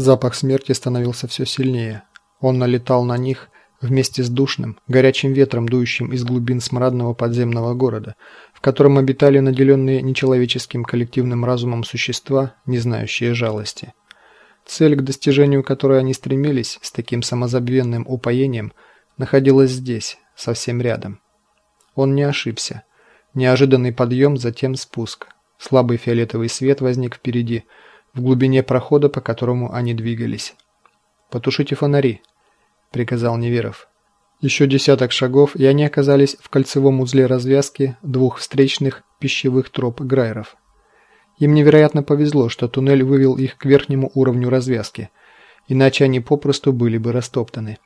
Запах смерти становился все сильнее. Он налетал на них вместе с душным, горячим ветром, дующим из глубин смрадного подземного города, в котором обитали наделенные нечеловеческим коллективным разумом существа, не знающие жалости. Цель, к достижению которой они стремились с таким самозабвенным упоением, находилась здесь, совсем рядом. Он не ошибся. Неожиданный подъем, затем спуск. Слабый фиолетовый свет возник впереди, в глубине прохода, по которому они двигались. «Потушите фонари», — приказал Неверов. Еще десяток шагов, и они оказались в кольцевом узле развязки двух встречных пищевых троп Грайеров. Им невероятно повезло, что туннель вывел их к верхнему уровню развязки, иначе они попросту были бы растоптаны.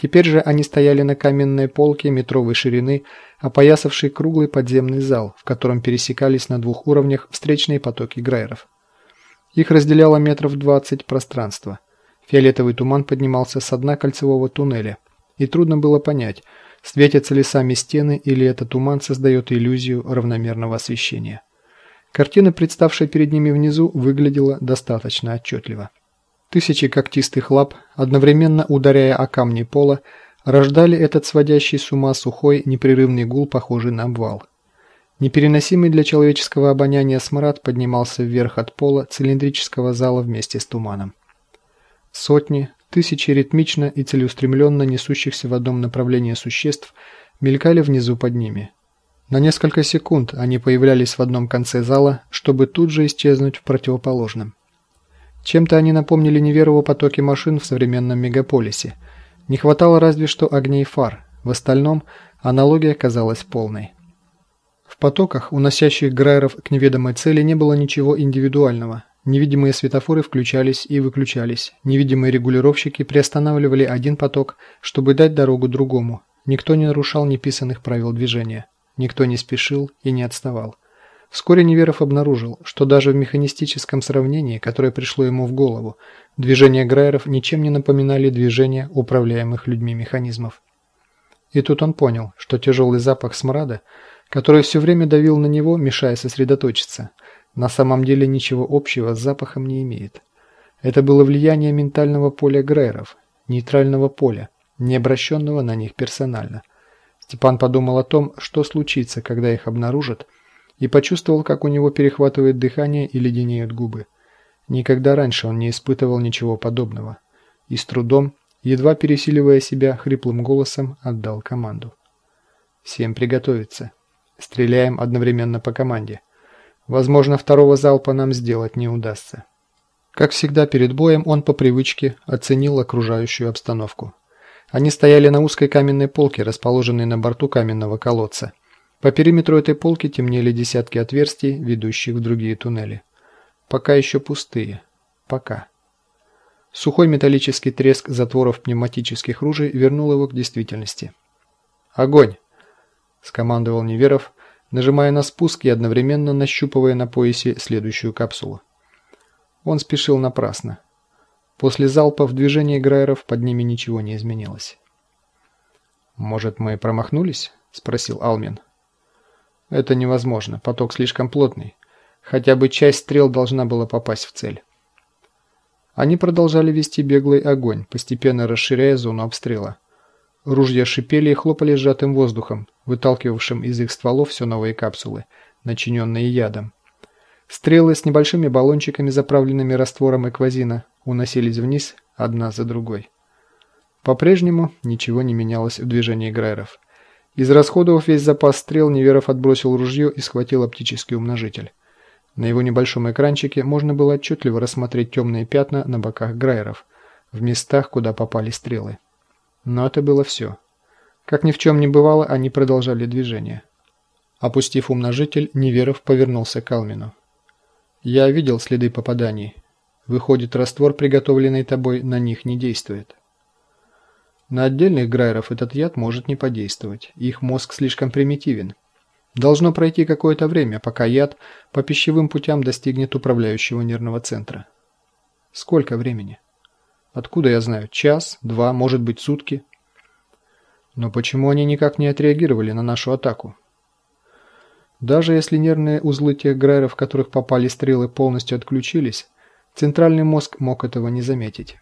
Теперь же они стояли на каменной полке метровой ширины, опоясавшей круглый подземный зал, в котором пересекались на двух уровнях встречные потоки Грайеров. Их разделяло метров двадцать пространства. Фиолетовый туман поднимался с дна кольцевого туннеля, и трудно было понять, светятся ли сами стены или этот туман создает иллюзию равномерного освещения. Картина, представшая перед ними внизу, выглядела достаточно отчетливо. Тысячи когтистых лап, одновременно ударяя о камни пола, рождали этот сводящий с ума сухой, непрерывный гул, похожий на обвал. Непереносимый для человеческого обоняния смрад поднимался вверх от пола цилиндрического зала вместе с туманом. Сотни, тысячи ритмично и целеустремленно несущихся в одном направлении существ мелькали внизу под ними. На несколько секунд они появлялись в одном конце зала, чтобы тут же исчезнуть в противоположном. Чем-то они напомнили неверову потоки машин в современном мегаполисе. Не хватало разве что огней фар. В остальном аналогия казалась полной. В потоках, уносящих Грайеров к неведомой цели, не было ничего индивидуального. Невидимые светофоры включались и выключались. Невидимые регулировщики приостанавливали один поток, чтобы дать дорогу другому. Никто не нарушал неписанных правил движения. Никто не спешил и не отставал. Вскоре Неверов обнаружил, что даже в механистическом сравнении, которое пришло ему в голову, движения Грайеров ничем не напоминали движения управляемых людьми механизмов. И тут он понял, что тяжелый запах смрада, который все время давил на него, мешая сосредоточиться, на самом деле ничего общего с запахом не имеет. Это было влияние ментального поля Грайеров, нейтрального поля, не обращенного на них персонально. Степан подумал о том, что случится, когда их обнаружат, и почувствовал, как у него перехватывает дыхание и леденеют губы. Никогда раньше он не испытывал ничего подобного. И с трудом, едва пересиливая себя, хриплым голосом отдал команду. «Всем приготовиться. Стреляем одновременно по команде. Возможно, второго залпа нам сделать не удастся». Как всегда перед боем он по привычке оценил окружающую обстановку. Они стояли на узкой каменной полке, расположенной на борту каменного колодца. По периметру этой полки темнели десятки отверстий, ведущих в другие туннели. Пока еще пустые. Пока. Сухой металлический треск затворов пневматических ружей вернул его к действительности. «Огонь!» – скомандовал Неверов, нажимая на спуск и одновременно нащупывая на поясе следующую капсулу. Он спешил напрасно. После залпа в движении Грайеров под ними ничего не изменилось. «Может, мы промахнулись?» – спросил Алмин. Это невозможно, поток слишком плотный. Хотя бы часть стрел должна была попасть в цель. Они продолжали вести беглый огонь, постепенно расширяя зону обстрела. Ружья шипели и хлопали сжатым воздухом, выталкивавшим из их стволов все новые капсулы, начиненные ядом. Стрелы с небольшими баллончиками, заправленными раствором эквазина, уносились вниз одна за другой. По-прежнему ничего не менялось в движении Грайеров. Израсходовав весь запас стрел, Неверов отбросил ружье и схватил оптический умножитель. На его небольшом экранчике можно было отчетливо рассмотреть темные пятна на боках Грайеров, в местах, куда попали стрелы. Но это было все. Как ни в чем не бывало, они продолжали движение. Опустив умножитель, Неверов повернулся к Алмину. «Я видел следы попаданий. Выходит, раствор, приготовленный тобой, на них не действует». На отдельных грайеров этот яд может не подействовать, их мозг слишком примитивен. Должно пройти какое-то время, пока яд по пищевым путям достигнет управляющего нервного центра. Сколько времени? Откуда я знаю? Час, два, может быть сутки? Но почему они никак не отреагировали на нашу атаку? Даже если нервные узлы тех грайеров, в которых попали стрелы, полностью отключились, Центральный мозг мог этого не заметить.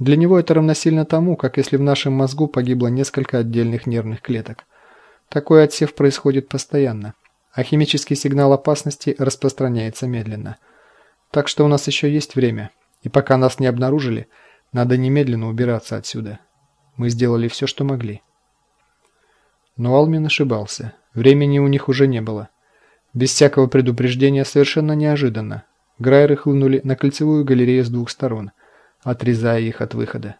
Для него это равносильно тому, как если в нашем мозгу погибло несколько отдельных нервных клеток. Такой отсев происходит постоянно, а химический сигнал опасности распространяется медленно. Так что у нас еще есть время, и пока нас не обнаружили, надо немедленно убираться отсюда. Мы сделали все, что могли. Но Алмин ошибался. Времени у них уже не было. Без всякого предупреждения, совершенно неожиданно, Грайеры хлынули на кольцевую галерею с двух сторон, отрезая их от выхода.